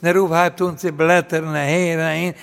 der Ruf hat uns die Blätter nachher,